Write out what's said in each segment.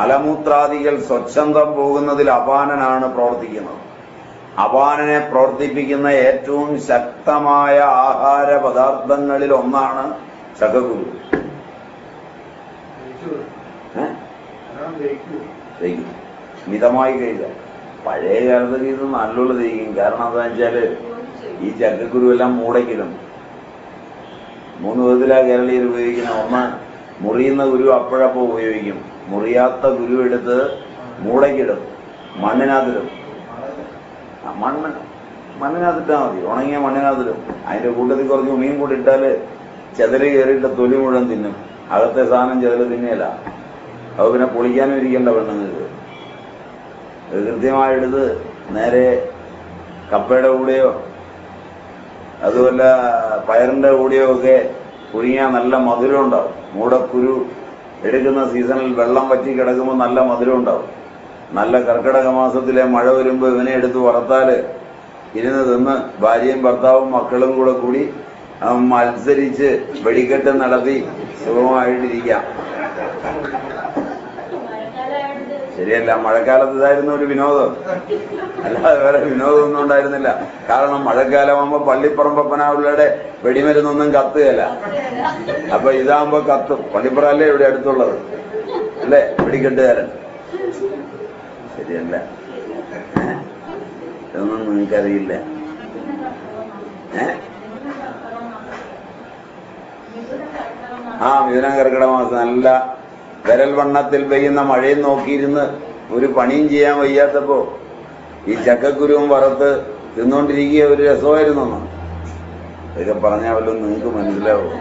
മലമൂത്രാദികൾ സ്വച്ഛന്തം പോകുന്നതിൽ അപാനനാണ് പ്രവർത്തിക്കുന്നത്. അപാനനെ പ്രവർത്തിപ്പിക്കുന്ന ഏറ്റവും ശക്തമായ ആഹാര പദാർത്ഥങ്ങളിൽ ഒന്നാണ്? ദഹിക്കും. മിതമായി കഴിക്കാം പഴയ കാലത്ത് ഇത് നല്ലുള്ള തേക്കും കാരണം എന്താ വെച്ചാൽ ഈ ചക്കക്കുരു എല്ലാം മൂടയ്ക്കിടും മൂന്ന് വിധത്തിലാ കേരളീയർ ഉപയോഗിക്കുന്ന. ഒന്ന് മുറിയുന്ന ഗുരു അപ്പോഴപ്പോൾ ഉപയോഗിക്കും. മുറിയാത്ത ഗുരു എടുത്ത് മൂടയ്ക്കിടും മണ്ണിനകത്തിടും. മണ്ണ് മണ്ണിനാതിട്ടാ മതി. ഉണങ്ങിയ മണ്ണിനകത്തിടും. അതിന്റെ കൂട്ടത്തിൽ കുറച്ച് മീൻ കൂടി ഇട്ടാൽ ചെതൽ കയറിയിട്ട് തൊലി മുഴുവൻ തിന്നും. അകത്തെ സാധനം ചെതൽ തിന്നേല. അത് പിന്നെ പൊളിക്കാനും ഇരിക്കേണ്ട പെണ്ണുങ്ങൾക്ക്. കൃത്യമായെടുത്ത് നേരെ കപ്പയുടെ കൂടെയോ അതുമല്ല പയറിന്റെ കൂടെയോ ഒക്കെ പുഴുങ്ങിയാൽ നല്ല മധുരം ഉണ്ടാവും മൂടക്കുരു എടുക്കുന്ന സീസണിൽ വെള്ളം വറ്റി കിടക്കുമ്പോൾ നല്ല മധുരം ഉണ്ടാവും. നല്ല കർക്കിടക മാസത്തിലെ മഴ വരുമ്പോൾ ഇവനെ എടുത്ത് വളർത്താൽ ഇരുന്ന് തിന്ന് ഭാര്യയും ഭർത്താവും മക്കളും കൂടെ കൂടി മത്സരിച്ച് വെടിക്കെട്ട് നടത്തി സുഖമായിട്ടിരിക്കാം. ശരിയല്ല മഴക്കാലത്ത് ഇതായിരുന്നു ഒരു വിനോദം. അല്ലാതെ വേറെ വിനോദമൊന്നും ഉണ്ടായിരുന്നില്ല. കാരണം മഴക്കാലമാകുമ്പോ പള്ളിപ്പറമ്പപ്പനാവുള്ളയുടെ വെടിമരുന്നൊന്നും കത്തുകയല്ല. അപ്പൊ ഇതാകുമ്പോ കത്തും. പള്ളിപ്പറല്ലേ ഇവിടെ അടുത്തുള്ളത്? അല്ലേ? വെടിക്കെട്ടുകാരൻ ശരിയല്ല? ഇതൊന്നും നിങ്ങൾക്കറിയില്ല ആ മിഥുനം കർക്കിടക മാസം. നല്ല വിരൽ വണ്ണത്തിൽ പെയ്യുന്ന മഴയും നോക്കിയിരുന്ന് ഒരു പണിയും ചെയ്യാൻ വയ്യാത്തപ്പോ ഈ ചക്കക്കുരുവും വറുത്ത് തിന്നുകൊണ്ടിരിക്കുക ഒരു രസമായിരുന്നു. ഇതൊക്കെ പറഞ്ഞാൽ വല്ലതും നിങ്ങൾക്ക് മനസ്സിലാവും?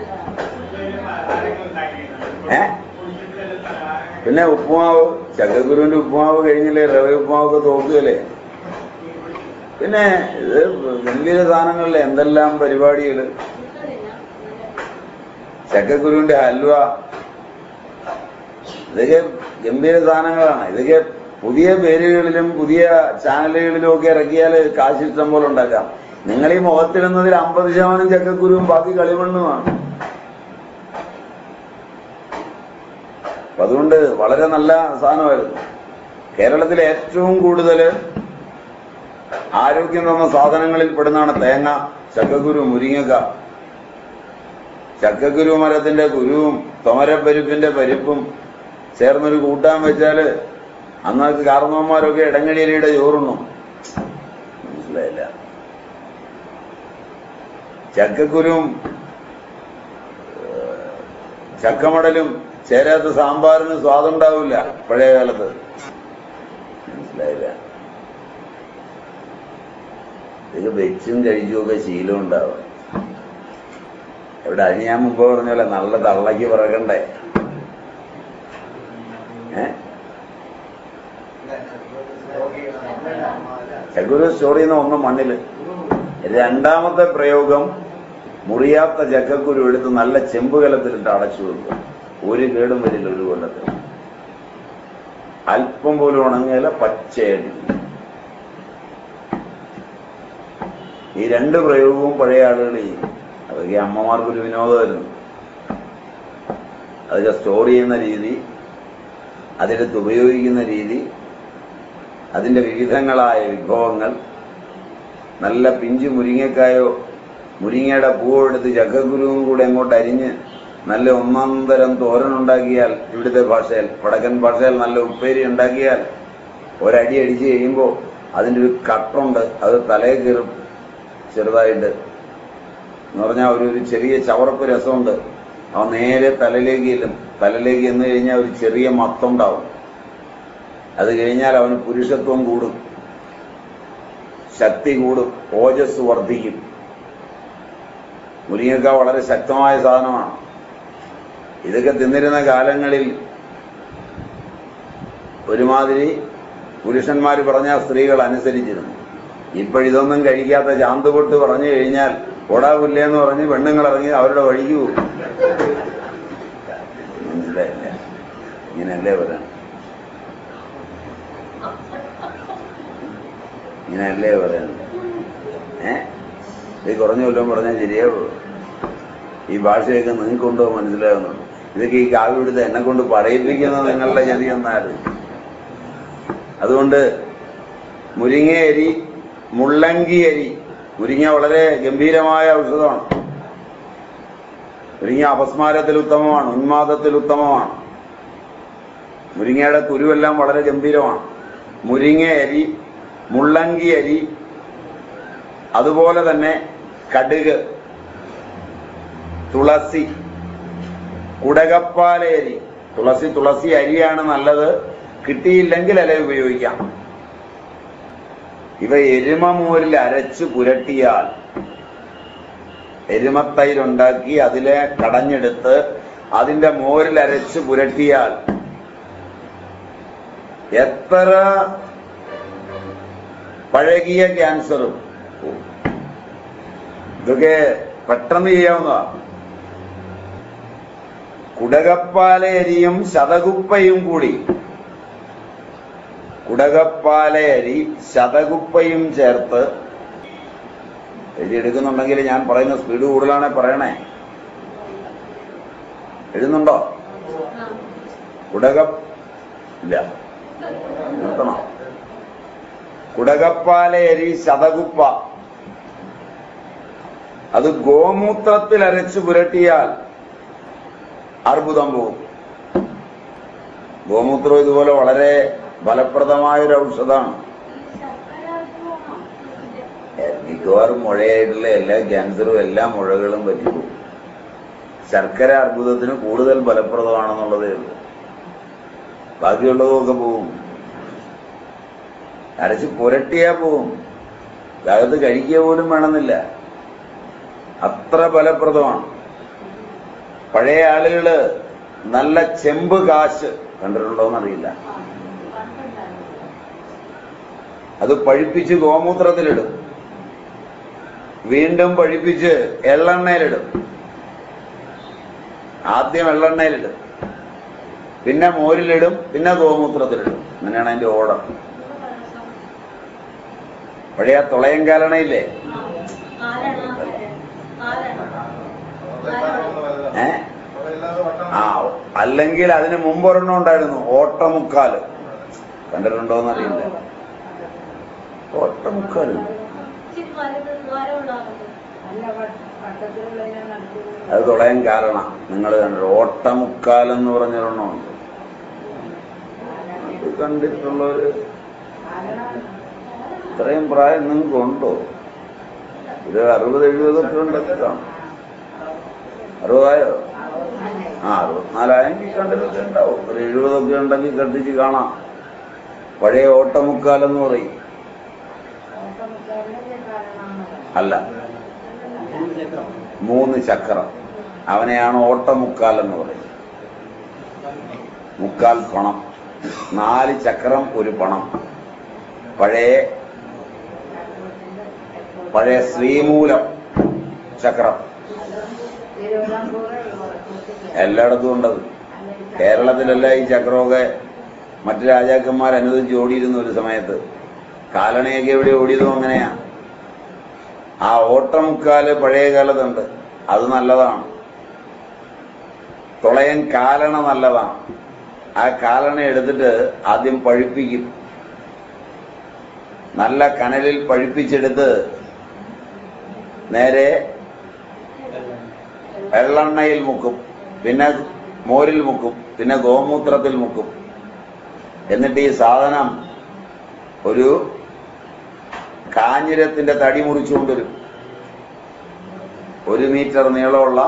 ഏ? പിന്നെ ഉപ്പുമാവ് ചക്കക്കുരുവിന്റെ ഉപ്പുമാവ് കഴിഞ്ഞില്ലേ? റവ ഉപ്പുമാവൊക്കെ തോക്കുകയല്ലേ? പിന്നെ ഇത് വലിയ സാധനങ്ങളിലെ എന്തെല്ലാം പരിപാടികൾ ചക്കക്കുരുവിന്റെ ഹൽവ ഇതൊക്കെ ഗംഭീര സാധനങ്ങളാണ്. ഇതൊക്കെ പുതിയ പേരുകളിലും പുതിയ ചാനലുകളിലും ഒക്കെ ഇറക്കിയാൽ കാശ് ഇഷ്ടം പോലെ ഉണ്ടാക്കാം. നിങ്ങൾ ഈ മുഖത്തിടുന്നതിൽ അമ്പത് ശതമാനം ചക്കക്കുരുവും ബാക്കി കളിമണ്ണുമാണ്. അതുകൊണ്ട് വളരെ നല്ല സാധനമായിരുന്നു. കേരളത്തിൽ ഏറ്റവും കൂടുതൽ ആരോഗ്യം തന്ന സാധനങ്ങളിൽ പെടുന്നതാണ് തേങ്ങ ചക്കക്കുരു മുരിങ്ങക്ക. ചക്കക്കുരു മരത്തിന്റെ കുരുവും തൊമരപ്പരിപ്പിന്റെ പരിപ്പും ചേർന്നൊരു കൂട്ടാൻ വെച്ചാൽ അന്നൊക്കെ കാർന്നവന്മാരൊക്കെ ഇടങ്ങഴിയിലയുടെ ചോറുണ്ണും. മനസ്സിലായില്ല. ചക്കക്കുരും ചക്കമടലും ചേരാത്ത സാമ്പാറിന് സ്വാദുണ്ടാവില്ല പഴയ കാലത്ത്. മനസ്സിലായില്ല. ഇത് വെച്ചും കഴിച്ചുമൊക്കെ ശീലം ഉണ്ടാവും. ഇവിടെ അത് ഞാൻ മുമ്പ് പറഞ്ഞ പോലെ നല്ല തള്ളക്ക് പിറകണ്ടേ ഏ ചക്കുരു സ്റ്റോർ ചെയ്യുന്ന ഒന്ന് മണ്ണിൽ. രണ്ടാമത്തെ പ്രയോഗം മുറിയാത്ത ജഗക്കുരു എടുത്ത് നല്ല ചെമ്പുകലത്തിലിട്ട് അടച്ചു വെക്കുക ഒരു കേടും വരില്ല ഒരു കൊല്ലത്തിൽ. അല്പം പോലും ഉണങ്ങിയല പച്ചയടി ഈ രണ്ട് പ്രയോഗവും പഴയ ആളുകൾ ചെയ്യും. അതൊക്കെ അമ്മമാർക്കൊരു വിനോദമായിരുന്നു. അതൊക്കെ സ്റ്റോർ ചെയ്യുന്ന രീതി അതിലെടുത്ത് ഉപയോഗിക്കുന്ന രീതി അതിന്റെ വിവിധങ്ങളായ വിഭവങ്ങൾ. നല്ല പിഞ്ചു മുരിങ്ങക്കായോ മുരിങ്ങയുടെ പൂവെടുത്ത് ചക്കക്കുരുവും കൂടെ അങ്ങോട്ട് അരിഞ്ഞ് നല്ല ഒന്നാന്തരം തോരൻ ഉണ്ടാക്കിയാൽ ഇവിടുത്തെ ഭാഷയിൽ വടക്കൻ ഭാഷയിൽ നല്ല ഉപ്പേരി ഉണ്ടാക്കിയാൽ ഒരടി അടിച്ച് കഴിയുമ്പോൾ അതിന്റെ ഒരു കട്ടുണ്ട്. അത് തലേ കയറും ചെറുതായിട്ട്. എന്ന് പറഞ്ഞാൽ ഒരു ഒരു ചെറിയ ചവറപ്പ് രസമുണ്ട്. അവ നേരെ തലയിലേക്ക് ചെല്ലും തലയിലേക്ക് ചെന്ന് കഴിഞ്ഞാൽ ഒരു ചെറിയ മത്തുണ്ടാവും. അത് കഴിഞ്ഞാൽ അവന് പുരുഷത്വം കൂടും. ശക്തി കൂടും. ഓജസ് വർദ്ധിക്കും. മുരിങ്ങക്ക വളരെ ശക്തമായ സാധനമാണ്. ഇതൊക്കെ തിന്നിരുന്ന കാലങ്ങളിൽ ഒരുമാതിരി പുരുഷന്മാർ പറഞ്ഞ സ്ത്രീകൾ അനുസരിച്ചിരുന്നു. ഇപ്പോഴിതൊന്നും കഴിക്കാത്ത ചാന്തുപൊട്ട് പറഞ്ഞു കഴിഞ്ഞാൽ ഓടാവില്ലേന്ന് പറഞ്ഞ് പെണ്ണുങ്ങൾ ഇറങ്ങി അവരുടെ വഴിക്ക് പോകും. മനസ്സിലായില്ല ഇങ്ങനെയല്ലേ പറയാം. ഇങ്ങനെയല്ലേ പറയുന്നത്? ഏ? ഇത് കുറഞ്ഞ കൊല്ലം പറഞ്ഞാൽ ശരിയാവുള്ളൂ ഈ ഭാഷയൊക്കെ നിങ്ങൾക്കുണ്ടോ മനസ്സിലാകുന്നുണ്ട് ഇതൊക്കെ ഈ കാവ്യെടുത്ത് എന്നെ കൊണ്ട് പറയിപ്പിക്കുന്നത് നിങ്ങളുടെ ചതി എന്നാൽ അതുകൊണ്ട് മുരിങ്ങയരി മുള്ളങ്കി അരി മുരിങ്ങ വളരെ ഗംഭീരമായ ഔഷധമാണ്. മുരിങ്ങ അപസ്മാരത്തിൽ ഉത്തമമാണ് ഉന്മാദത്തിൽ ഉത്തമമാണ്. മുരിങ്ങയുടെ കുരുവെല്ലാം വളരെ ഗംഭീരമാണ്. മുരിങ്ങ അരി മുള്ളങ്കി അരി അതുപോലെ തന്നെ കടുക് തുളസി കുടകപ്പാല അരി. തുളസി തുളസി അരിയാണ് നല്ലത്. കിട്ടിയില്ലെങ്കിൽ അല ഉപയോഗിക്കാം. ഇവ എരുമ മോരിൽ അരച്ച് പുരട്ടിയാൽ എരുമത്തൈരുണ്ടാക്കി അതിലെ കടഞ്ഞെടുത്ത് അതിന്റെ മോരിൽ അരച്ച് പുരട്ടിയാൽ എത്ര പഴകിയ ക്യാൻസറും. ഇതൊക്കെ പെട്ടെന്ന് ചെയ്യാവുന്നതാ. കുടകപ്പാലയരിയും ശതകുപ്പയും കൂടി. കുടകപ്പാലയരി ശതകുപ്പയും ചേർത്ത് എഴുതിയെടുക്കുന്നുണ്ടെങ്കിൽ ഞാൻ പറയുന്ന സ്പീഡ് കൂടുതലാണേ പറയണേ. എഴുതുന്നുണ്ടോ? കുടക ഇല്ല. നിർത്തണോ? കുടകപ്പാലയരി ശതകുപ്പ. അത് ഗോമൂത്രത്തിൽ അരച്ചു പുരട്ടിയാൽ അർബുദം പോകും. ഗോമൂത്രം ഇതുപോലെ വളരെ ഫലപ്രദമായ ഒരു ഔഷധമാണ് മിക്കവാറും മുഴയായിട്ടുള്ള എല്ലാ ക്യാൻസറും എല്ലാ മുഴകളും പറ്റിപ്പോകും. ശർക്കര അർബുദത്തിന് കൂടുതൽ ഫലപ്രദമാണെന്നുള്ളതേ ഉള്ളൂ. ബാക്കിയുള്ളതൊക്കെ പോവും അരച്ച് പുരട്ടിയാ പോവും. അകത്ത് കഴിക്കുക പോലും വേണമെന്നില്ല. അത്ര ഫലപ്രദമാണ്. പഴയ ആളുകൾ നല്ല ചെമ്പ് കാശ് കണ്ടിട്ടുണ്ടോന്നറിയില്ല. അത് പഴിപ്പിച്ച് ഗോമൂത്രത്തിലിടും. വീണ്ടും പഴിപ്പിച്ച് എള്ളെണ്ണയിലിടും. ആദ്യം എള്ളെണ്ണയിലിടും. പിന്നെ മോരിലിടും പിന്നെ ഗോമൂത്രത്തിലിടും. അങ്ങനെയാണ് അതിന്റെ ഓർഡർ. പഴയ തുളയം കാലണയില്ലേ? ഏ? ആ അല്ലെങ്കിൽ അതിന് മുമ്പ് ഒരെണ്ണം ഉണ്ടായിരുന്നു ഓട്ടമുക്കാൽ കണ്ടിട്ടുണ്ടോന്നറിയില്ല. ഓട്ടമുക്കാൽ അത് തുളയം കാരണം നിങ്ങൾ കണ്ടു ഓട്ടമുക്കാലെന്ന് പറഞ്ഞൊരെണ്ണമുണ്ട്. അത് കണ്ടിട്ടുള്ളവര് ഇത്രയും പ്രായം നിങ്ങൾക്ക് ഉണ്ടോ ഒരു അറുപത് എഴുപതൊക്കെ ഉണ്ടൊക്കെ കാണും അറുപതായോ? ആ അറുപത്തിനാലായെങ്കിൽ കണ്ടിട്ടൊക്കെ ഉണ്ടാവും. ഒരു എഴുപതൊക്കെ ഉണ്ടെങ്കിൽ കണ്ടിച്ച് കാണാം. പഴയ ഓട്ടമുക്കാലെന്ന് പറയും. അല്ല. മൂന്ന് ചക്രം. അവനെയാണ് ഓട്ടമുക്കാൽ എന്ന് പറയുന്നത് മുക്കാൽ പണം. നാല് ചക്രം ഒരു പണം. പഴയ പഴയ ശ്രീമൂലം ചക്രം. എല്ലായിടത്തും ഉണ്ടത്. കേരളത്തിലല്ല ഈ ചക്രമൊക്കെ മറ്റു രാജാക്കന്മാർ അനുവദിച്ച് ഓടിയിരുന്നു ഒരു സമയത്ത്? കാലണയൊക്കെ എവിടെ ഓടിയതും അങ്ങനെയാ. ആ ഓട്ടമുക്കാൽ പഴയ കാലത്തുണ്ട്. അത് നല്ലതാണ്. തുളയൻ കാലണ നല്ലതാണ്. ആ കാലണ എടുത്തിട്ട് ആദ്യം പഴുപ്പിക്കും. നല്ല കനലിൽ പഴുപ്പിച്ചെടുത്ത് നേരെ വെള്ളെണ്ണയിൽ മുക്കും പിന്നെ മോരിൽ മുക്കും പിന്നെ ഗോമൂത്രത്തിൽ മുക്കും. എന്നിട്ട് ഈ സാധനം ഒരു കാഞ്ഞിരത്തിന്റെ തടി മുറിച്ചുകൊണ്ടുവരും ഒരു മീറ്റർ നീളമുള്ള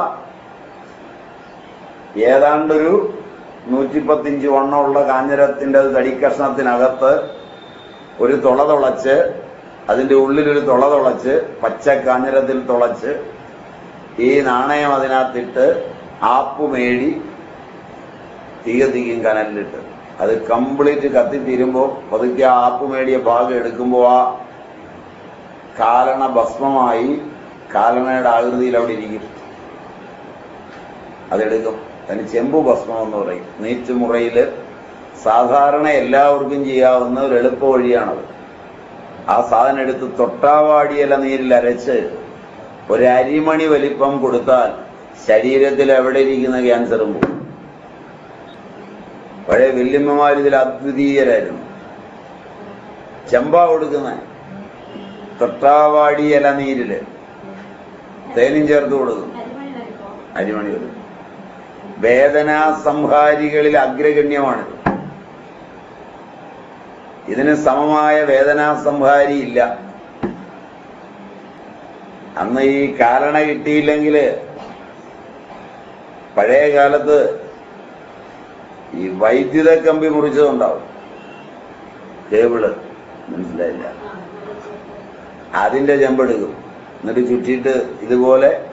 ഏതാണ്ടൊരു നൂറ്റിപ്പത്തിഞ്ച് വണ്ണമുള്ള കാഞ്ഞിരത്തിന്റെ തടിക്കഷ്ണത്തിനകത്ത് ഒരു തുള തുളച്ച് അതിന്റെ ഉള്ളിലൊരു തുള തുളച്ച് പച്ച കാഞ്ഞിരത്തിൽ തുളച്ച് ഈ നാണയം അതിനകത്തിട്ട് ആപ്പ് മേടി തീ കത്തിക്കും കനലിലിട്ട്. അത് കംപ്ലീറ്റ് കത്തിത്തീരുമ്പോൾ പതുക്കെ ആ ആപ്പ് മേടിയ ഭാഗം എടുക്കുമ്പോൾ ആ കാലണ ഭസ്മമായി കാലണയുടെ ആകൃതിയിൽ അവിടെ ഇരിക്കും. അതെടുക്കും. അതിന് ചെമ്പു ഭസ്മം എന്ന് പറയും. നീച്ചുമുറയിൽ സാധാരണ എല്ലാവർക്കും ചെയ്യാവുന്ന ഒരു എളുപ്പ വഴിയാണത് ആ സാധനം എടുത്ത് തൊട്ടാവാടിയില നീരിൽ അരച്ച് ഒരു അരിമണി വലിപ്പം കൊടുത്താൽ ശരീരത്തിൽ എവിടെ ഇരിക്കുന്ന ക്യാൻസറും പോകും. പഴയ വല്യമ്മമാർ ഇതിൽ അദ്വിതീയരായിരുന്നു. ചെമ്പ കൊടുക്കുന്ന തൊട്ടാവാടി ഇല നീരിൽ തേനും ചേർത്ത് കൊടുക്കും. അരിമണി കൊടുക്കും. വേദനാ സംഹാരികളിൽ അഗ്രഗണ്യമാണിത്. ഇതിന് സമമായ വേദനാ സംഹാരി ഇല്ല. അന്ന് ഈ കാരണ കിട്ടിയില്ലെങ്കിൽ പഴയ കാലത്ത് ഈ വൈദ്യുത കമ്പി മുറിച്ചതുണ്ടാവും. കേബിൾ. മനസ്സിലായില്ല. അതിന്റെ ചെമ്പെടുക്കും. എന്നിട്ട് ചുറ്റിയിട്ട് ഇതുപോലെ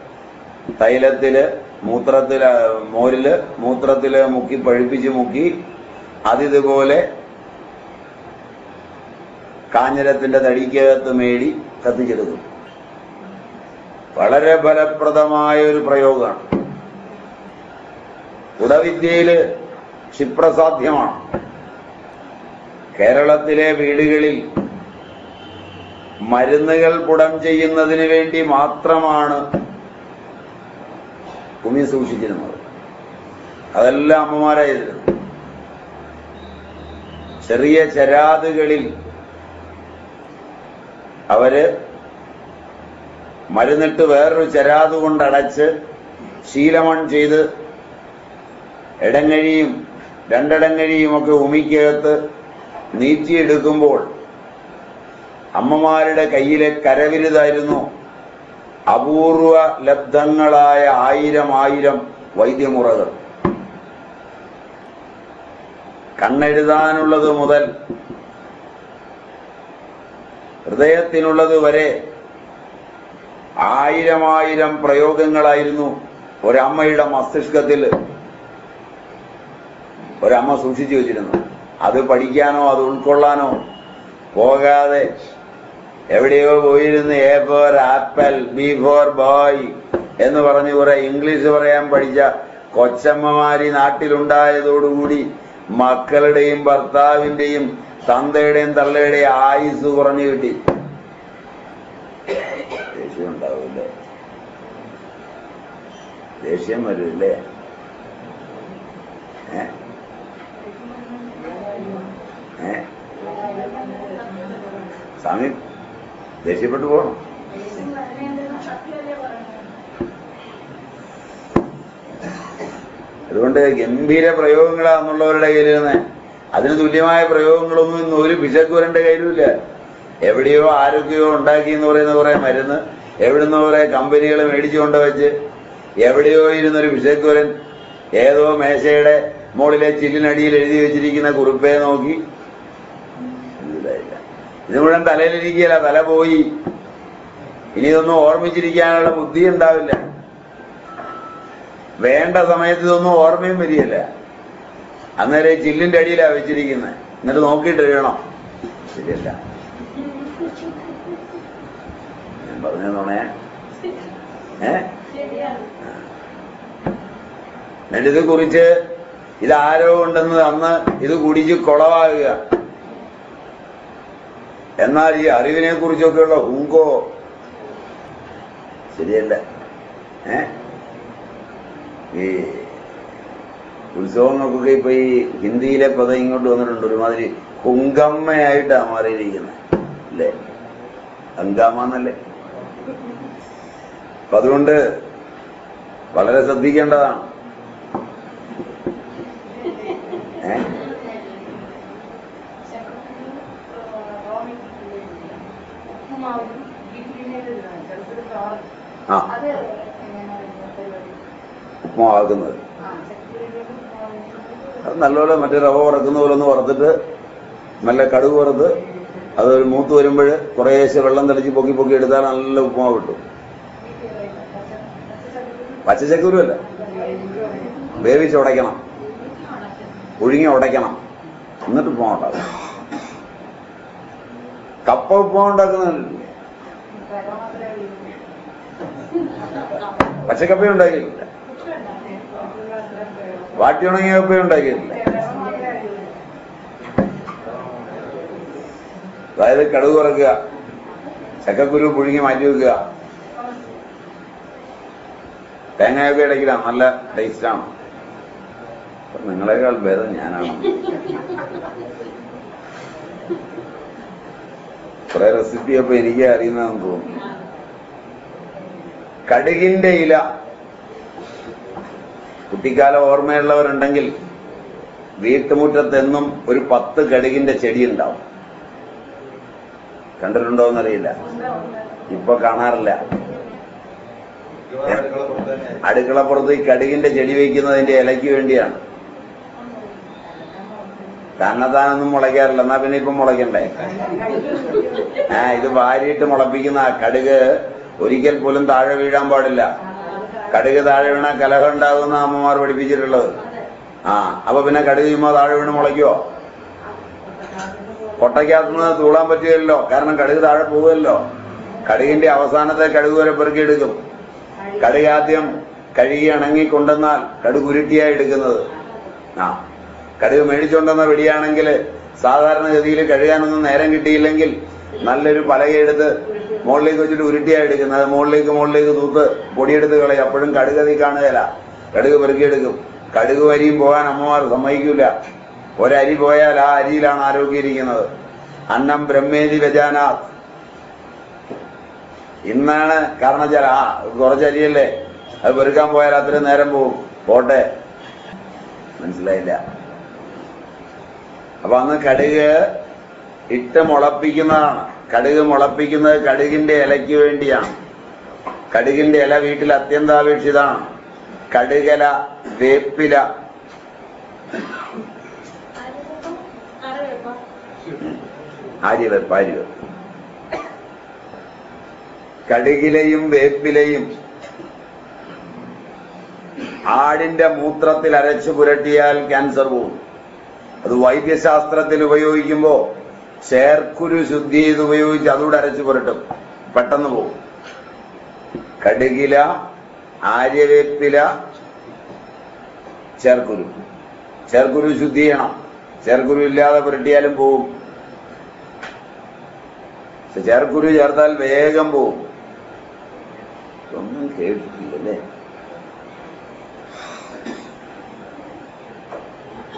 തൈലത്തിൽ മൂത്രത്തിൽ മോരിൽ മൂത്രത്തിൽ മുക്കി പഴുപ്പിച്ച് മുക്കി അതിതുപോലെ കാഞ്ഞിരത്തിന്റെ തടിക്കകത്ത് മേടി കത്തിച്ചെടുത്തു വളരെ ഫലപ്രദമായ ഒരു പ്രയോഗമാണ്. കുടവിദ്യയിൽ ക്ഷിപ്രസാധ്യമാണ്. കേരളത്തിലെ വീടുകളിൽ മരുന്നുകൾ പുടം ചെയ്യുന്നതിന് വേണ്ടി മാത്രമാണ് ഭൂമി സൂക്ഷിച്ചിരുന്നത്. അതെല്ലാം അമ്മമാരായിരുന്നു ചെറിയ ചരാതുകളിൽ അവർ മരുന്നിട്ട് വേറൊരു ചരാതു കൊണ്ടടച്ച് ശീലമൺ ചെയ്ത് ഇടങ്ങഴിയും രണ്ടടങ്ങഴിയുമൊക്കെ ഉമിക്കകത്ത് നീറ്റിയെടുക്കുമ്പോൾ അമ്മമാരുടെ കയ്യിലെ കരവിരുതായിരുന്നു അപൂർവ ലബ്ധങ്ങളായ ആയിരം ആയിരം വൈദ്യമുറകൾ. കണ്ണെഴുതാനുള്ളത് മുതൽ ഹൃദയത്തിനുള്ളത് വരെ ആയിരം ആയിരം പ്രയോഗങ്ങളായിരുന്നു ഒരമ്മയുടെ മസ്തിഷ്കത്തിൽ. ഒരമ്മ സൂക്ഷിച്ചു വെച്ചിരുന്നു. അത് പഠിക്കാനോ അത് ഉൾക്കൊള്ളാനോ പോകാതെ എവിടെയോ പോയിരുന്ന് A for apple B for boy എന്ന് പറഞ്ഞ് കുറെ ഇംഗ്ലീഷ് പറയാൻ പഠിച്ച കൊച്ചമ്മമാരി നാട്ടിലുണ്ടായതോടുകൂടി മക്കളുടെയും ഭർത്താവിന്റെയും തന്തയുടെയും തള്ളയുടെയും ആയുസ് കുറഞ്ഞു കിട്ടി. ദേഷ്യം ഉണ്ടാവില്ലേ ദേഷ്യം വരില്ലേ സ്വാമി ദേഷ്യപ്പെട്ടു പോകണം അതുകൊണ്ട് ഗംഭീര പ്രയോഗങ്ങളാന്നുള്ളവരുടെ കയ്യിലിരുന്ന് അതിന് തുല്യമായ പ്രയോഗങ്ങളൊന്നും ഇന്ന് ഒരു പിശക്കുരന്റെ കയ്യിലുമില്ല എവിടെയോ ആരോഗ്യമോ ഉണ്ടാക്കി എന്ന് പറയുന്ന കുറെ മരുന്ന് എവിടുന്ന് കുറെ കമ്പനികൾ മേടിച്ചു കൊണ്ടുവച്ച് എവിടെയോ ഇരുന്നൊരു പിശക്കുരൻ ഏതോ മേശയുടെ മുകളിലെ ചില്ലിനടിയിൽ എഴുതി വെച്ചിരിക്കുന്ന കുറിപ്പേ നോക്കി. ഇത് മുഴുവൻ തലയിലിരിക്കുകയല്ല തല പോയി. ഇനി ഇതൊന്നും ഓർമ്മിച്ചിരിക്കാനുള്ള ബുദ്ധി ഉണ്ടാവില്ല. വേണ്ട സമയത്ത് ഇതൊന്നും ഓർമ്മയും വരികയില്ല. അന്നേരം ചില്ലിന്റെ അടിയിലാ വെച്ചിരിക്കുന്നത് എന്നിട്ട് നോക്കിയിട്ട് എഴുതണം ശരിയല്ല. ഞാൻ പറഞ്ഞോണേ ഏ? എന്നിട്ട് ഇത് കുറിച്ച് ഇത് ആരോ ഉണ്ടെന്ന് അന്ന് ഇത് കുടിച്ച് കുളവാകുക. എന്നാൽ ഈ അറിവിനെ കുറിച്ചൊക്കെയുള്ള ഹുങ്കോ. ശരിയല്ല. ഏ? ഈ ഉത്സവങ്ങൾക്കൊക്കെ ഇപ്പൊ ഈ ഹിന്ദിയിലെ പദം ഇങ്ങോട്ട് വന്നിട്ടുണ്ട്. ഒരുമാതിരി കുങ്കമ്മയായിട്ടാ മാറിയിരിക്കുന്നത്. അല്ലേ? അങ്കാമെന്നല്ലേ? അപ്പൊ അതുകൊണ്ട് വളരെ ശ്രദ്ധിക്കേണ്ടതാണ്. ആ. ഉപ്പുമാക്കുന്നത് അത് നല്ലപോലെ മറ്റേ റവ വറക്കുന്ന പോലെ ഒന്ന് വറുത്തിട്ട് നല്ല കടുക് വറുത്ത് അത് മൂത്ത് വരുമ്പോൾ കുറേശ്ശെ വെള്ളം തെളിച്ച് പൊക്കി പൊക്കി എടുത്താൽ നല്ല ഉപ്പുമാവ് കിട്ടും. പച്ചച്ചക്കൂരുമല്ല. വേവിച്ച് ഉടയ്ക്കണം. ഒഴുങ്ങി ഉടയ്ക്കണം. എന്നിട്ട് ഉപ്പുമാവ് ഉണ്ടാകും കപ്പ ഉപ്പുമാവ് ഉണ്ടാക്കുന്ന പച്ചക്കപ്പ ഉണ്ടാക്കിയിട്ടില്ല. വാട്ടി ഉണങ്ങിയ കപ്പ ഉണ്ടാക്കിയിട്ടില്ല. അതായത് കടുക് കുറക്കുക ചക്കക്കുരു പുഴുങ്ങി മാറ്റി വെക്കുക. തേങ്ങയൊക്കെ ഇടയ്ക്കിടാം നല്ല ടേസ്റ്റാണ് നിങ്ങളെക്കാൾ ഭേദം ഞാനാണ്. കുറെ റെസിപ്പി അപ്പൊ എനിക്ക് അറിയുന്നതെന്ന് തോന്നുന്നു. കടുകിന്റെ ഇല കുട്ടിക്കാല ഓർമ്മയുള്ളവരുണ്ടെങ്കിൽ വീട്ടുമുറ്റത്തെന്നും ഒരു പത്ത് കടുകിന്റെ ചെടി ഉണ്ടാവും കണ്ടിട്ടുണ്ടോ എന്നറിയില്ല ഇപ്പൊ കാണാറില്ല. അടുക്കളപ്പുറത്ത് ഈ കടുകിന്റെ ചെടി വയ്ക്കുന്നതിന്റെ ഇലയ്ക്ക് വേണ്ടിയാണ്. തന്നെത്താനൊന്നും മുളയ്ക്കാറില്ല. എന്നാ പിന്നെ ഇപ്പം മുളയ്ക്കണ്ടേ? ആ ഇത് വാരിയിട്ട് മുളപ്പിക്കുന്ന ആ കടുക് ഒരിക്കൽ പോലും താഴെ വീഴാൻ പാടില്ല. കടുക് താഴെ വീണാൽ കലഹം ഉണ്ടാകുന്ന അമ്മമാർ പഠിപ്പിച്ചിട്ടുള്ളത്. ആ അപ്പൊ പിന്നെ കടുക് ചുമ്മാ താഴെ വീണ് മുളയ്ക്കുവോ? കൊട്ടയ്ക്കകത്തുനിന്ന് തൂളാൻ പറ്റുകയല്ലോ കാരണം കടുക് താഴെ പോകുമല്ലോ കടുകിന്റെ അവസാനത്തെ കടുക് വരെ പെറുക്കിയെടുക്കും. കടുക് ആദ്യം കഴുകി ഇണങ്ങി കൊണ്ടെന്നാൽ കടുക് ഉരുട്ടിയായി എടുക്കുന്നത്. ആ കടുക് മേടിച്ചുകൊണ്ടെന്ന വെടിയാണെങ്കിൽ സാധാരണഗതിയിൽ കഴുകാനൊന്നും നേരം കിട്ടിയില്ലെങ്കിൽ നല്ലൊരു പലകയെടുത്ത് മുകളിലേക്ക് വെച്ചിട്ട് ഉരുട്ടിയാണ് എടുക്കുന്നത്. മുകളിലേക്ക് മുകളിലേക്ക് തൂത്ത് പൊടിയെടുത്ത് കളയും. അപ്പോഴും കടുക് നീ കാണുകയില്ല. കടുക് പെറുക്കിയെടുക്കും. കടുക് വരിയും പോകാൻ അമ്മമാർ സമ്മതിക്കില്ല ഒരരി പോയാൽ ആ അരിയിലാണ് ആരോഗ്യം ഇരിക്കുന്നത് അന്നം ബ്രഹ്മേതി വ്യജാനാഥ് ഇന്നാണ് കാരണം വെച്ചാൽ ആ കുറച്ചരിയല്ലേ അത് പെറുക്കാൻ പോയാൽ അത്രയും നേരം പോകും പോട്ടെ. മനസ്സിലായില്ല. അപ്പൊ അന്ന് കടുക് ഇട്ട് മുളപ്പിക്കുന്നതാണ്. കടുക് മുളപ്പിക്കുന്നത് കടുകിന്റെ ഇലയ്ക്ക് വേണ്ടിയാണ്. കടുകിന്റെ ഇല വീട്ടിൽ അത്യന്താപേക്ഷിതാണ് കടുകല വേപ്പില. ആര്യവെപ്പ് ആര്യവെപ്പ്. കടുകിലയും വേപ്പിലയും ആടിന്റെ മൂത്രത്തിൽ അരച്ചു പുരട്ടിയാൽ ക്യാൻസർ പോകും. അത് വൈദ്യശാസ്ത്രത്തിൽ ഉപയോഗിക്കുമ്പോ ചേർക്കുരു ശുദ്ധി ചെയ്ത് ഉപയോഗിച്ച് അതുകൂടെ അരച്ചു പുരട്ടും. പെട്ടെന്ന് പോകും കടുകില ആര്യവേപ്പില ചേർക്കുരു. ചേർക്കുരു ശുദ്ധി ചെയ്യണം ചേർക്കുരു ഇല്ലാതെ പുരട്ടിയാലും പോവും. ചേർക്കുരു ചേർത്താൽ വേഗം പോവും. ഒന്നും കേട്ടിട്ടില്ലല്ലേ?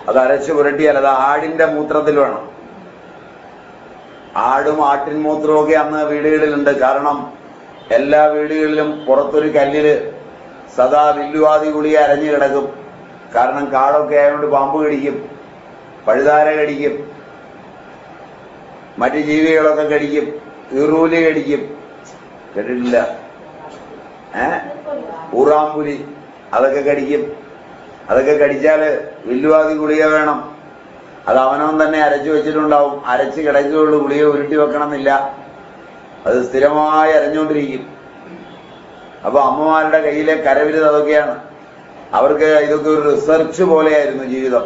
അത് അരച്ചു പുരട്ടിയാൽ അത് ആടിന്റെ മൂത്രത്തിൽ വേണം. ആടും ആട്ടിൻ മൂത്രമൊക്കെ അന്ന് വീടുകളിലുണ്ട്. കാരണം എല്ലാ വീടുകളിലും പുറത്തൊരു കല്ലിൽ സദാ വില്ലുവാതി ഗുളിക അരഞ്ഞു കിടക്കും. കാരണം കാടൊക്കെ ആയതുകൊണ്ട് പാമ്പ് കടിക്കും പഴുതാര കടിക്കും മറ്റു ജീവികളൊക്കെ കടിക്കും ഈറൂലി കടിക്കും. കേട്ടിട്ടില്ല? ഏ? ഊറാമ്പുലി അതൊക്കെ കടിക്കും. അതൊക്കെ കടിച്ചാൽ വില്ലുവാതി ഗുളിക വേണം. അത് അവനവൻ തന്നെ അരച്ചു വെച്ചിട്ടുണ്ടാവും. അരച്ച് കിടക്കുകയുള്ളൂ ഗുളിക ഉരുട്ടി വെക്കണമെന്നില്ല. അത് സ്ഥിരമായി അരഞ്ഞുകൊണ്ടിരിക്കും. അപ്പൊ അമ്മമാരുടെ കയ്യിലെ കരവിരുത് അതൊക്കെയാണ്. അവർക്ക് ഇതൊക്കെ ഒരു റിസർച്ച് പോലെയായിരുന്നു ജീവിതം.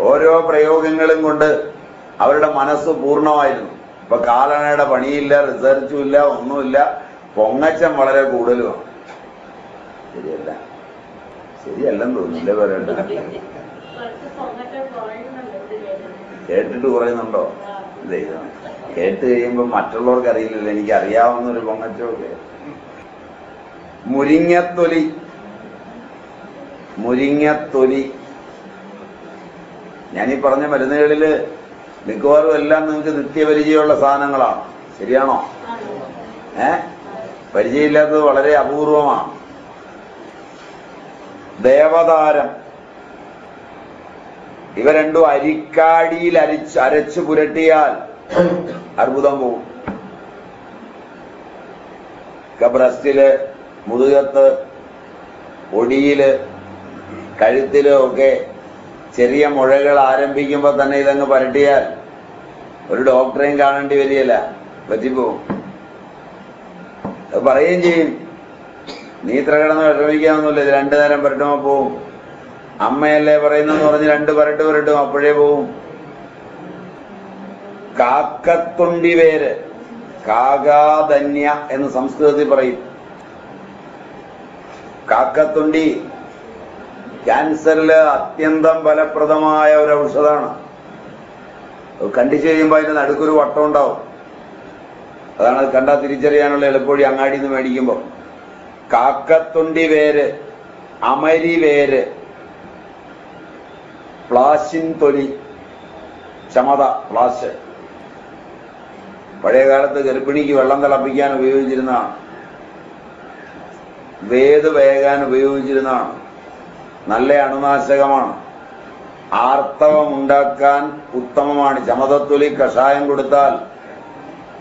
ഓരോ പ്രയോഗങ്ങളും കൊണ്ട് അവരുടെ മനസ്സ് പൂർണമായിരുന്നു. ഇപ്പൊ കാലണയുടെ പണിയില്ല റിസർച്ചും ഇല്ല ഒന്നുമില്ല. പൊങ്ങച്ചം വളരെ കൂടുതലുമാണ്. ശരിയല്ല. ശരിയല്ലെന്ന് തോന്നുന്നില്ല പറയണ്ട. കേട്ടിട്ട്. പറയുന്നുണ്ടോ? ദൈവം കേട്ട് കഴിയുമ്പോ മറ്റുള്ളവർക്ക് അറിയില്ലല്ലോ. എനിക്ക് അറിയാവുന്ന ഒരു പൊങ്ങച്ചമൊക്കെ മുരിങ്ങത്തൊലി. മുരിങ്ങത്തൊലി. ഞാനീ പറഞ്ഞ മരുന്നുകളിൽ മിക്കവാറും എല്ലാം നിങ്ങൾക്ക് നിത്യപരിചയമുള്ള സാധനങ്ങളാണ്. ശരിയാണോ? ഏ? പരിചയമില്ലാത്തത് വളരെ അപൂർവമാണ്. ദേവതാരം. ഇവ രണ്ടും അരിക്കാടിയിൽ അരിച്ച് അരച്ചു പുരട്ടിയാൽ അർബുദം പോവും. ബ്രസ്റ്റിൽ മുതുകത്ത് ഒടിയിൽ കഴുത്തിലും ഒക്കെ ചെറിയ മുഴകൾ ആരംഭിക്കുമ്പോൾ തന്നെ ഇതങ്ങ് പരട്ടിയാൽ ഒരു ഡോക്ടറെയും കാണേണ്ടി വരികയില്ല. പറ്റിപ്പോവും. പറയുകയും ചെയ്യും. നീ ഇത്ര കിടന്ന് വിഷമിക്കാമെന്നില്ല ഇത് രണ്ടു നേരം പരട്ടുമ്പോ പോവും. അമ്മയല്ലേ പറയുന്നെന്ന് പറഞ്ഞ് രണ്ട് പരട്ട് പരട്ടും അപ്പോഴേ പോവും. കാക്കത്തുണ്ടി വേര് കാകാധന്യ എന്ന് സംസ്കൃതത്തിൽ പറയും. കാക്കത്തുണ്ടി ക്യാൻസറിൽ അത്യന്തം ഫലപ്രദമായ ഒരു ഔഷധമാണ്. കണ്ടു കഴിയുമ്പോൾ അതിന്റെ നടുക്കൊരു വട്ടം ഉണ്ടാവും. അതാണ് അത് കണ്ടാൽ തിരിച്ചറിയാനുള്ള എളുപ്പവഴി അങ്ങാടി നിന്ന് മേടിക്കുമ്പോൾ കാക്കത്തുണ്ടി വേര് അമരി വേര് പ്ലാശിൻ തൊലി ചമത പ്ലാശ് പഴയകാലത്ത് ഗർഭിണിക്ക് വെള്ളം തിളപ്പിക്കാൻ ഉപയോഗിച്ചിരുന്ന വേത് വേകാൻ ഉപയോഗിച്ചിരുന്ന നല്ല അണുനാശകമാണ്. ആർത്തവം ഉണ്ടാക്കാൻ ഉത്തമമാണ്. ചമതത്തൊലി കഷായം കൊടുത്താൽ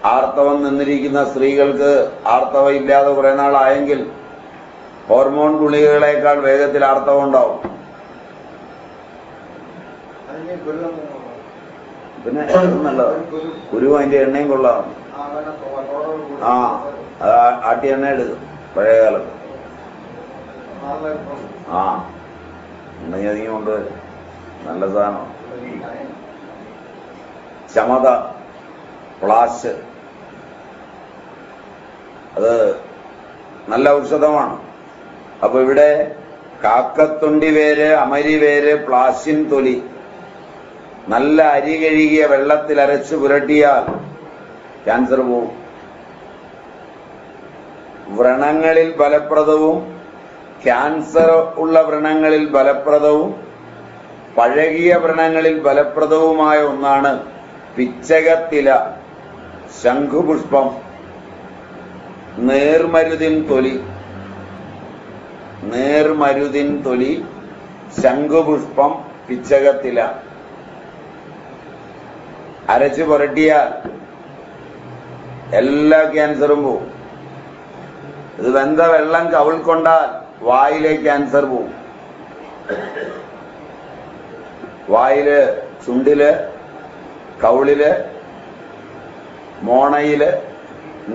ആർത്തവം നിന്നിരിക്കുന്ന സ്ത്രീകൾക്ക് ആർത്തവം ഇല്ലാതെ കുറെ നാളായെങ്കിൽ ഹോർമോൺ ഗുളികകളേക്കാൾ വേഗത്തിൽ ആർത്തവം ഉണ്ടാവും. പിന്നെ നല്ല ഗുരു അതിന്റെ എണ്ണയും കൊള്ളാം. ആ അത് ആട്ടി എണ്ണ എടുക്കും പഴയ കാലത്ത് ആ ഉണ്ടെങ്കിൽ അധികം കൊണ്ടുവരും നല്ല സാധനം. ചമത പ്ലാസ്. അത് നല്ല ഔഷധമാണ്. അപ്പൊ ഇവിടെ കാക്കത്തൊണ്ടി വേര് അമരി വേര് പ്ലാസിൻ തൊലി. നല്ല അരി കഴുകിയ വെള്ളത്തിൽ അരച്ച് പുരട്ടിയാൽ ക്യാൻസർ പോവും. വ്രണങ്ങളിൽ ഫലപ്രദവും ക്യാൻസർ ഉള്ള വ്രണങ്ങളിൽ ഫലപ്രദവും പഴകിയ വ്രണങ്ങളിൽ ഫലപ്രദവുമായ ഒന്നാണ് പിച്ചകത്തില ശംഖുപുഷ്പം നേർമരുതിൻ തൊലി. നേർമരുതിൻ തൊലി ശംഖുപുഷ്പം പിച്ചകത്തില. അരച്ചു പുരട്ടിയാൽ എല്ലാ ക്യാൻസറും പോവും. ഇത് വെന്ത വെള്ളം കവിൾ കൊണ്ടാൽ വായിലെ ക്യാൻസർ പോവും. വായിൽ ചുണ്ടിൽ കവിളിൽ മോണയിൽ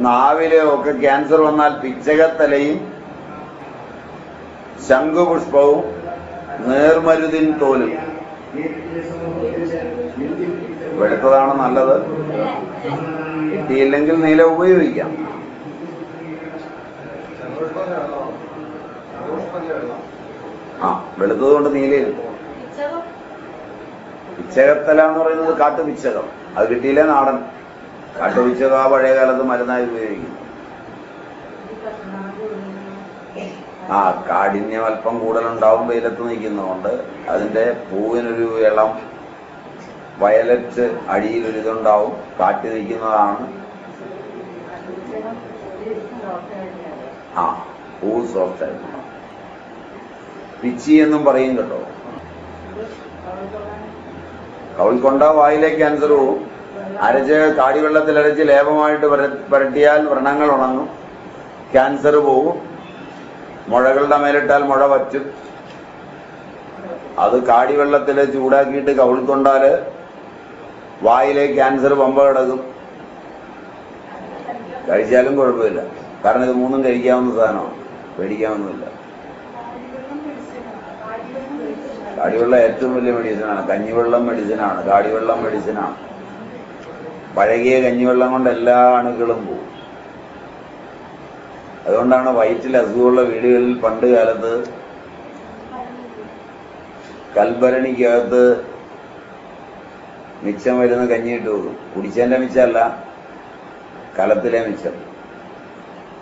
നാവിൽ ഒക്കെ ക്യാൻസർ വന്നാൽ പിച്ചകത്തലയും ശംഖുപുഷ്പവും നേർമരുതിൻ തോലും. വെളുത്തതാണ് നല്ലത്. കിട്ടിയില്ലെങ്കിൽ നീല ഉപയോഗിക്കാം. ആ വെളുത്തത് കൊണ്ട് നീലയില്ല പിച്ചകത്തല എന്ന് പറയുന്നത് കാട്ടുപിച്ചകം. അത് കിട്ടിയില്ലേ നാടൻ. കാട്ടുപിച്ചകം ആ പഴയ കാലത്ത് മരുന്നായി ഉപയോഗിക്കും ആ കാഠിന്യം അല്പം കൂടുതലുണ്ടാവും വെയിലത്ത് നിൽക്കുന്നതുകൊണ്ട് അതിന്റെ പൂവിനൊരു ഇളം വയലറ്റ് അടിയിൽ ഒരിതുണ്ടാവും കാറ്റ് നിൽക്കുന്നതാണ്. ആ പൂ സോഫ്റ്റ് ആയിരിക്കും. പിച്ചി എന്നും പറയും കേട്ടോ. കവിൾക്കൊണ്ട വായിലെ ക്യാൻസർ പോവും അരച്ച് കാടിവെള്ളത്തിൽ അരച്ച് ലേപമായിട്ട് പുര- പുരട്ടിയാൽ വ്രണങ്ങൾ ഉണങ്ങും. ക്യാൻസർ പോവും. മുഴകളുടെ മേലിട്ടാൽ മുഴ വറ്റും അത് കാടിവെള്ളത്തിൽ ചൂടാക്കിയിട്ട് കവിൾക്കൊണ്ടാൽ വായിലെ ക്യാൻസർ പമ്പ കിടക്കും. കഴിച്ചാലും കുഴപ്പമില്ല. കാരണം ഇത് മൂന്നും കഴിക്കാവുന്ന സാധനമാണ്. പേടിക്കാവുന്നില്ല കാടിവെള്ളം ഏറ്റവും വലിയ മെഡിസിനാണ് കഞ്ഞിവെള്ളം മെഡിസിനാണ് കാടിവെള്ളം മെഡിസിനാണ് പഴകിയ കഞ്ഞിവെള്ളം കൊണ്ട് എല്ലാ അണുക്കളും പോകും അതുകൊണ്ടാണ് വയറ്റിൽ അസുഖമുള്ള വീടുകളിൽ പണ്ട് കാലത്ത് കൽഭരണിക്കകത്ത് മിച്ചം വരുന്ന കഞ്ഞിയിട്ട് കൊടുക്കും. കുടിച്ചതിന്റെ മിച്ചമല്ല കലത്തിലെ മിച്ചം.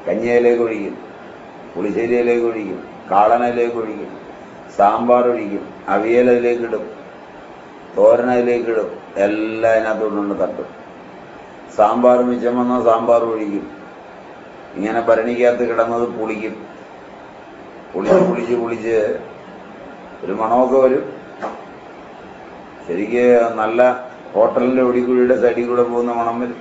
കഞ്ഞിയിലേക്ക് ഒഴിക്കും. പുളിശ്ശേരിയിലേക്ക് ഒഴിക്കും. കാളനയിലേക്ക് ഒഴിക്കും. സാമ്പാർ ഒഴിക്കും. അവിയൽ അതിലേക്ക് ഇടും. തോരൻ അതിലേക്ക് ഇടും. എല്ലാം അതിനകത്തോട്ടുണ്ട് തട്ടും. സാമ്പാർ മിച്ചം വന്നാൽ സാമ്പാർ ഒഴിക്കും. ഇങ്ങനെ ഭരണിക്കകത്ത് കിടന്നത് പുളിക്കും. പുളിച്ച് പുളിച്ച് പുളിച്ച് ഒരു മണമൊക്കെ വരും. ശരിക്ക് നല്ല ഹോട്ടലിന്റെ ഒടികുഴിയുടെ സൈഡിൽ കൂടെ പോകുന്ന മണം വരും.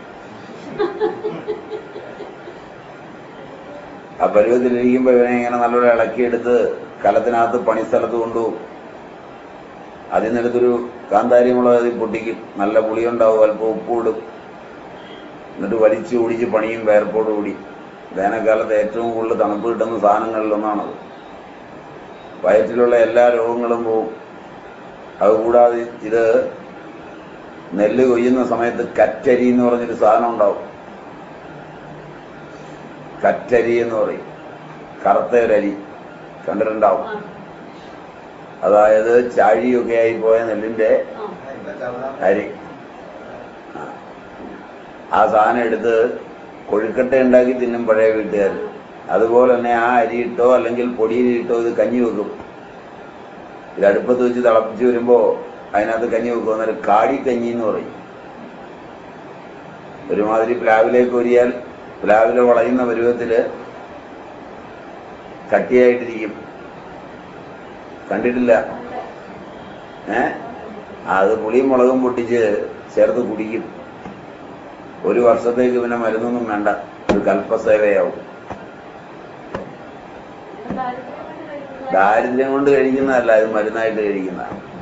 ആ പരുവത്തിലിരിക്കുമ്പോ ഇവനെ ഇങ്ങനെ നല്ലോണം ഇളക്കിയെടുത്ത് കലത്തിനകത്ത് പണിസ്ഥലത്ത് കൊണ്ടുപോകും അതിൽ നിന്നെടുത്തൊരു കാന്താരി മുളക് അതിൽ പൊട്ടിക്കും. നല്ല പുളിയുണ്ടാവും അല്പം ഉപ്പ് ഇടും. എന്നിട്ട് വലിച്ചു ഓടിച്ച് പണിയും വേർപ്പോട് കൂടി. വേനൽക്കാലത്ത് ഏറ്റവും കൂടുതൽ തണുപ്പ് കിട്ടുന്ന സാധനങ്ങളിലൊന്നാണത്. വയറ്റിലുള്ള എല്ലാ രോഗങ്ങളും പോവും. അതുകൂടാതെ ഇത് നെല്ല് കൊയ്യുന്ന സമയത്ത് കറ്റരി എന്ന് പറഞ്ഞൊരു സാധനം ഉണ്ടാവും. കറ്റരി എന്ന് പറയും. കറുത്ത ഒരരി കണ്ടിട്ടുണ്ടാവും അതായത് ചാഴിയൊക്കെ ആയി പോയ നെല്ലിന്റെ അരി. ആ. സാധനം എടുത്ത് കൊഴുക്കട്ട ഉണ്ടാക്കി തിന്നും പഴയ വീട്ടുകാർ അതുപോലെ തന്നെ ആ അരിയിട്ടോ അല്ലെങ്കിൽ പൊടിയിലിട്ടോ ഇത് കഞ്ഞി വെക്കും. ഇത് അടുപ്പത്ത് വെച്ച് തിളപ്പിച്ച് വരുമ്പോ അതിനകത്ത് കഞ്ഞി വെക്കും അന്നേരം കാടിക്കഞ്ഞി എന്ന് പറയും. ഒരുമാതിരി പ്ലാവിലേക്ക് ഒരിയാൽ പ്ലാവിൽ വളയുന്ന പരുവത്തിൽ കട്ടിയായിട്ടിരിക്കും. കണ്ടിട്ടില്ല? ഏ? അത് പുളിയും മുളകും പൊട്ടിച്ച് ചേർത്ത് കുടിക്കും. ഒരു വർഷത്തേക്ക് പിന്നെ മരുന്നൊന്നും വേണ്ട. ഒരു കൽപ്പസേവയാവും. ദാരിദ്ര്യം കൊണ്ട് കഴിക്കുന്നതല്ല ഇത് മരുന്നായിട്ട് കഴിക്കുന്നതാണ്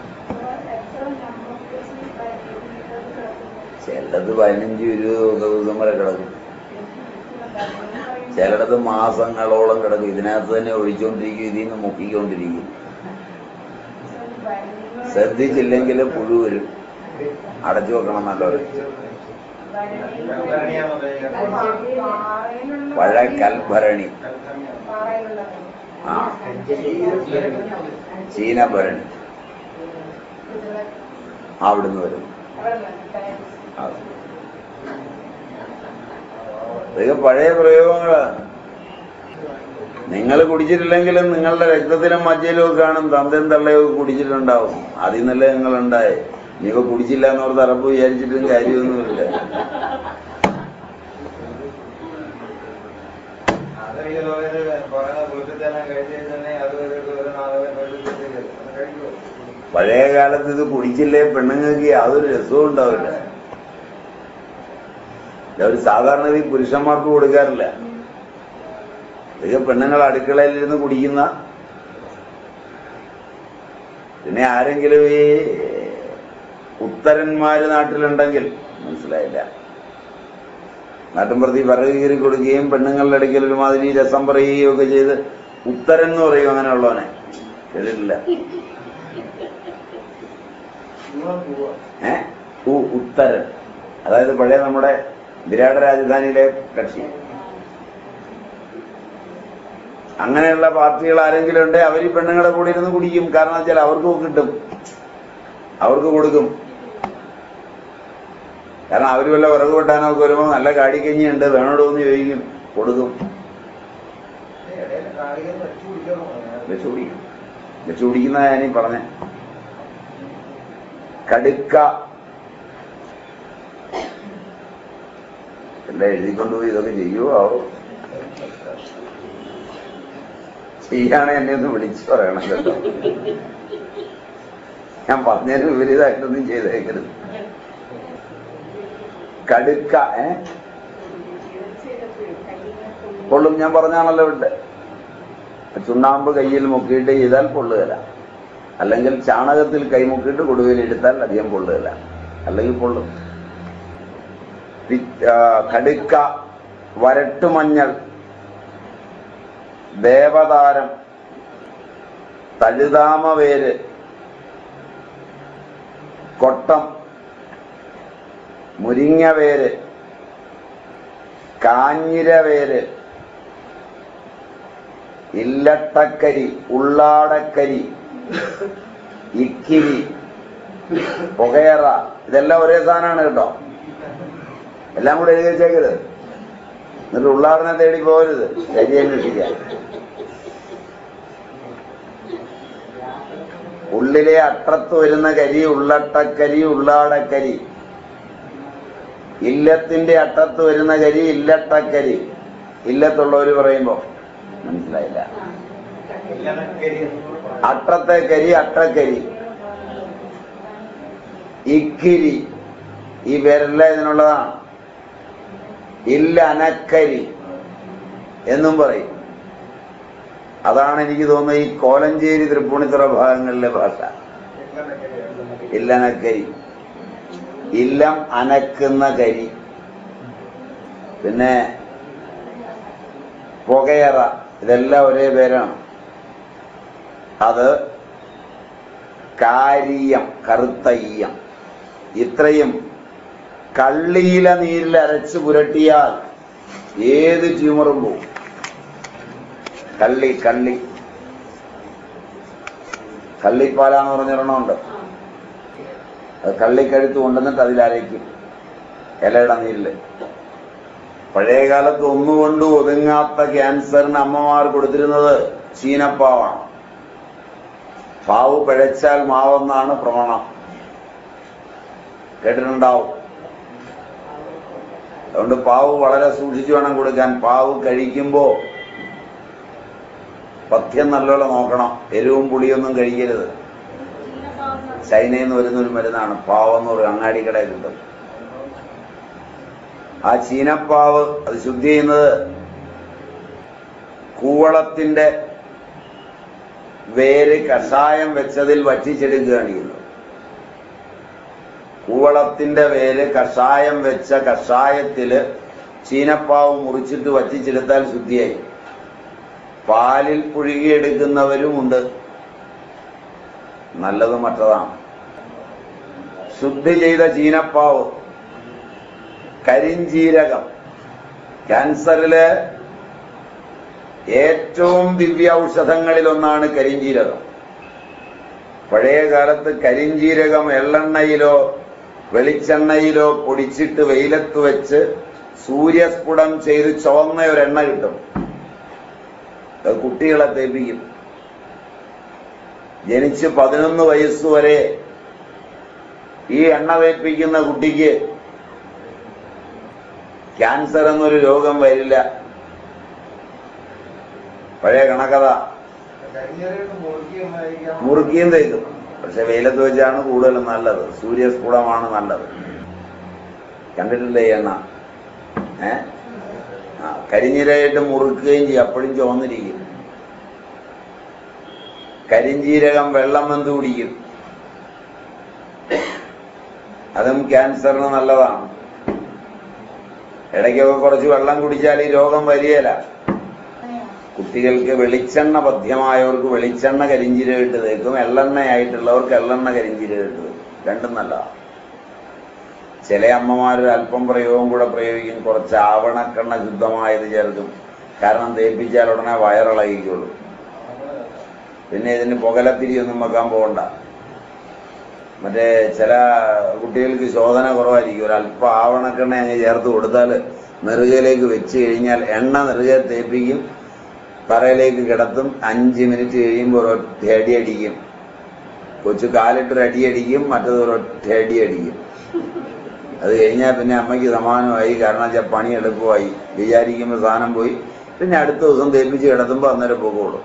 ചിലത് പതിനഞ്ച് ഇരുപത് ദിവസം വരെ കിടക്കും. ചിലടത്ത് മാസങ്ങളോളം കിടക്കും. ഇതിനകത്ത് തന്നെ ഒഴിച്ചുകൊണ്ടിരിക്കും ഇതിൽ നിന്ന് മുക്കിക്കൊണ്ടിരിക്കും. ശ്രദ്ധിച്ചില്ലെങ്കിൽ പുഴു വരും. അടച്ചു വെക്കണം നല്ലപോലെ. പഴ ആ. ചീനഭരണി. അവിടുന്ന് വരും. ഇതൊക്കെ പഴയ പ്രയോഗങ്ങളാണ് നിങ്ങൾ കുടിച്ചിട്ടില്ലെങ്കിലും നിങ്ങളുടെ രക്തത്തിലും മജ്ജയിലും കാണും തന്തയും തള്ളയൊക്കെ കുടിച്ചിട്ടുണ്ടാവും. അതിൽ നിന്നല്ലേ നിങ്ങൾ ഉണ്ടായേ. ഇനിയിപ്പോ കുടിച്ചില്ല എന്നോർത്ത് അറപ്പ് വിചാരിച്ചിട്ടും കാര്യമൊന്നുമില്ല. പഴയ കാലത്ത് ഇത് കുടിച്ചില്ലേ പെണ്ണുങ്ങൾക്ക് യാതൊരു രസവും ഉണ്ടാവില്ല. ഇത് ഒരു സാധാരണ ഈ പുരുഷന്മാർക്ക് കൊടുക്കാറില്ല. ഇതൊക്കെ പെണ്ണുങ്ങൾ അടുക്കളയിലിരുന്ന് കുടിക്കുന്ന പിന്നെ ആരെങ്കിലും ഈ ഉത്തരന്മാര് നാട്ടിലുണ്ടെങ്കിൽ മനസ്സിലായില്ല. നാട്ടിൻപ്രതി വിറക് കീറി കൊടുക്കുകയും പെണ്ണുങ്ങളുടെ ഇടയ്ക്കൽ ഒരുമാതിരി രസം പറയുകയും ഒക്കെ ചെയ്ത് ഉത്തരൻ എന്ന് പറയും അങ്ങനെയുള്ളവനെ. കേട്ടിട്ടില്ല? ഏ? ഉത്തരൻ. അതായത് പഴയ നമ്മുടെ വിരാട രാജധാനിയിലെ കക്ഷി. അങ്ങനെയുള്ള പാർട്ടികൾ ആരെങ്കിലും ഉണ്ടെങ്കിൽ അവർ ഈ പെണ്ണുങ്ങളുടെ കൂടെ ഇരുന്ന് കുടിക്കും. കാരണം വെച്ചാൽ അവർക്കും കിട്ടും. അവർക്ക് കൊടുക്കും. കാരണം അവർ വല്ല വിറക് വെട്ടാനൊക്കെ വരുമ്പോൾ നല്ല കാടിക്കഞ്ഞിയുണ്ട് വേണോടോ എന്ന് ചോദിക്കും. കൊടുക്കും. വെച്ചു കുടിക്കും. ഞാനീ പറഞ്ഞേ. കടുക്ക എല്ലാം എഴുതിക്കൊണ്ടുപോയി ഇതൊക്കെ ചെയ്യുവോ? ചെയ്യാണെ എന്നെ ഒന്ന് വിളിച്ചു പറയണം കേട്ടോ. ഞാൻ പറഞ്ഞതിന് വിപരീതമായിട്ടൊന്നും ചെയ്തേക്കരുത്. കടുക്ക ഏ? കൊള്ളും ഞാൻ പറഞ്ഞാണല്ലോ വിട്ട് ചുണ്ണാമ്പ് കയ്യിൽ മുക്കിയിട്ട് ചെയ്താൽ പൊള്ളുകയില്ല. അല്ലെങ്കിൽ ചാണകത്തിൽ കൈമുക്കിയിട്ട് കൊടുവിൽ എടുത്താൽ അധികം പൊള്ളുകയില്ല. അല്ലെങ്കിൽ പൊള്ളും. കടുക്ക വരട്ടുമഞ്ഞൾ ദേവതാരം തഴുതാമവേര് കൊട്ടം മുരിങ്ങവേര് കാഞ്ഞിരവേര് ഇല്ലട്ടക്കരി ഉള്ളാടക്കരി ഇക്കിരി പുകയറ ഇതെല്ലാം ഒരേ സാധനമാണ് കേട്ടോ. എല്ലാം കൂടെ എഴുതി വെച്ചേക്കരുത്. എന്നിട്ട് ഉള്ളാടനെ തേടി പോകരുത്. ശരി അന്വേഷിക്കാൻ ഉള്ളിലെ അട്ടത്ത് വരുന്ന കരി ഉള്ളട്ടക്കരി ഉള്ളാടക്കരി. ഇല്ലത്തിന്റെ അട്ടത്ത് വരുന്ന കരി ഇല്ലട്ടക്കരി. ഇല്ലത്തുള്ളവര് പറയുമ്പോ മനസ്സിലായില്ല. അട്ടത്തെ കരി അട്ടക്കരി. ഇക്കിരി. ഈ വിരല ഇതിനുള്ളതാണ്. ഇല്ല അനക്കരി എന്നും പറയും. അതാണ് എനിക്ക് തോന്നുന്നത് ഈ കോലഞ്ചേരി തൃപ്പൂണിത്തുറ ഭാഗങ്ങളിലെ ഭാഷ. ഇല്ലനക്കരി. ഇല്ലം അനക്കുന്ന കരി. പിന്നെ പുകയറ ഇതെല്ലാം ഒരേ പേരാണ്. അത് കാരിയം കറുത്തയ്യം ഇത്രയും കള്ളിയില നീരിൽ അരച്ച് പുരട്ടിയാൽ ഏത് ട്യൂമറും പോവും. കള്ളി കള്ളി. കള്ളിപ്പാലാന്ന് പറഞ്ഞൊരെണ്ണമുണ്ട് അത് കള്ളിക്കഴുത്ത് കൊണ്ടുവന്നിട്ട് അതിലരയ്ക്കും. ഇലയുടെ നീരിൽ പഴയ കാലത്ത് ഒന്നുകൊണ്ട് ഒതുങ്ങാത്ത ക്യാൻസറിന് അമ്മമാർ കൊടുത്തിരുന്നത് ചീനപ്പാവാണ്. പാവ് പിഴച്ചാൽ മാവെന്നാണ് പ്രമാണം കേട്ടിട്ടുണ്ടാവും? അതുകൊണ്ട് പാവ് വളരെ സൂക്ഷിച്ചു വേണം കൊടുക്കാൻ. പാവ് കഴിക്കുമ്പോ പഥ്യം നല്ലോണം നോക്കണം. എരിവും പുളിയൊന്നും കഴിക്കരുത്. ചൈനയിൽ നിന്ന് വരുന്ന ഒരു മരുന്നാണ് പാവ് എന്ന് പറയും അങ്ങാടിക്കടയിൽ കിട്ടും ആ ചീനപ്പാവ് അത് ശുദ്ധി ചെയ്യുന്നത് കൂവളത്തിന്റെ വേര് കഷായം വെച്ചതിൽ വറ്റിച്ചെടുക്കുകയാണ് ചെയ്യുന്നത്. കൂവളത്തിന്റെ വേര് കഷായം വെച്ച കഷായത്തിൽ ചീനപ്പാവ് മുറിച്ചിട്ട് വറ്റിച്ചെടുത്താൽ ശുദ്ധിയായി. പാലിൽ പുഴുകിയെടുക്കുന്നവരുമുണ്ട്. നല്ലത് മറ്റതാണ്. ശുദ്ധി ചെയ്ത ചീനപ്പാവ് കരിഞ്ചീരകം ക്യാൻസറിൽ ഏറ്റവും ദിവ്യ ഔഷധങ്ങളിലൊന്നാണ് കരിഞ്ചീരകം. പഴയ കാലത്ത് കരിഞ്ചീരകം എള്ളെണ്ണയിലോ വെളിച്ചെണ്ണയിലോ പൊടിച്ചിട്ട് വെയിലത്ത് വെച്ച് സൂര്യസ്ഫുടം ചെയ്ത് ചുവന്ന ഒരു എണ്ണ കിട്ടും. കുട്ടികളെ തേപ്പിക്കും ജനിച്ച് പതിനൊന്ന് വയസ്സ് വരെ ഈ എണ്ണ തേപ്പിക്കുന്ന കുട്ടിക്ക് ക്യാൻസർ എന്നൊരു രോഗം വരില്ല. പഴയ കണക്കഥ. മുറുക്കിയും തേക്കും പക്ഷെ വെയിലത്ത് വെച്ചാണ് കൂടുതലും നല്ലത്. സൂര്യസ്ഫുടമാണ് നല്ലത്. കണ്ടിട്ടില്ലേ എണ്ണ? ഏ? ആ കരിഞ്ഞിരയിട്ട് മുറുക്കുകയും ചെയ്യും. അപ്പോഴും ചുവന്നിരിക്കും. കരിഞ്ചീരകം വെള്ളം വെന്ത് കുടിക്കും. അതും ക്യാൻസറിന് നല്ലതാണ്. ഇടയ്ക്കൊക്കെ കുറച്ച് വെള്ളം കുടിച്ചാൽ ഈ രോഗം വരികയില്ല കുട്ടികൾക്ക് വെളിച്ചെണ്ണ പഥ്യമായവർക്ക് വെളിച്ചെണ്ണ കരിഞ്ചീരകം ഇട്ട് തേക്കും എള്ളെണ്ണയായിട്ടുള്ളവർക്ക് എള്ളെണ്ണ കരിഞ്ചീരകം ഇട്ട് രണ്ടും നല്ല. ചില അമ്മമാർ അല്പം പ്രയോഗം കൂടെ പ്രയോഗിക്കും. കുറച്ച് ആവണക്കെണ്ണ ശുദ്ധമായത് ചേർക്കും. കാരണം തേപ്പിച്ചാൽ ഉടനെ വയറിളകിക്കുള്ളൂ പിന്നെ ഇതിന് പുകലത്തിരിയൊന്നും വെക്കാൻ പോകണ്ട. മറ്റേ ചില കുട്ടികൾക്ക് ശോധന കുറവായിരിക്കും. ഒരു അല്പം ആവണക്കെണ്ണ അങ്ങ് ചേർത്ത് കൊടുത്താൽ നെറുകയിലേക്ക് വെച്ച് കഴിഞ്ഞാൽ എണ്ണ നെറുകയെ തേപ്പിക്കും. തറയിലേക്ക് കിടത്തും അഞ്ച് മിനിറ്റ് കഴിയുമ്പോൾ ഒരൊറ്റ അടിയടിക്കും കൊച്ചു കാലിട്ടൊരു അടി അടിക്കും മറ്റത് ഒരൊറ്റ അടിയടിക്കും അത് കഴിഞ്ഞാൽ പിന്നെ അമ്മയ്ക്ക് സമാനമായി കാരണം വെച്ചാൽ പണി എളുപ്പമായി വിചാരിക്കുമ്പോൾ സാധനം പോയി. പിന്നെ അടുത്ത ദിവസം തേപ്പിച്ച് കിടത്തുമ്പോൾ അന്നേരം പോകുള്ളൂ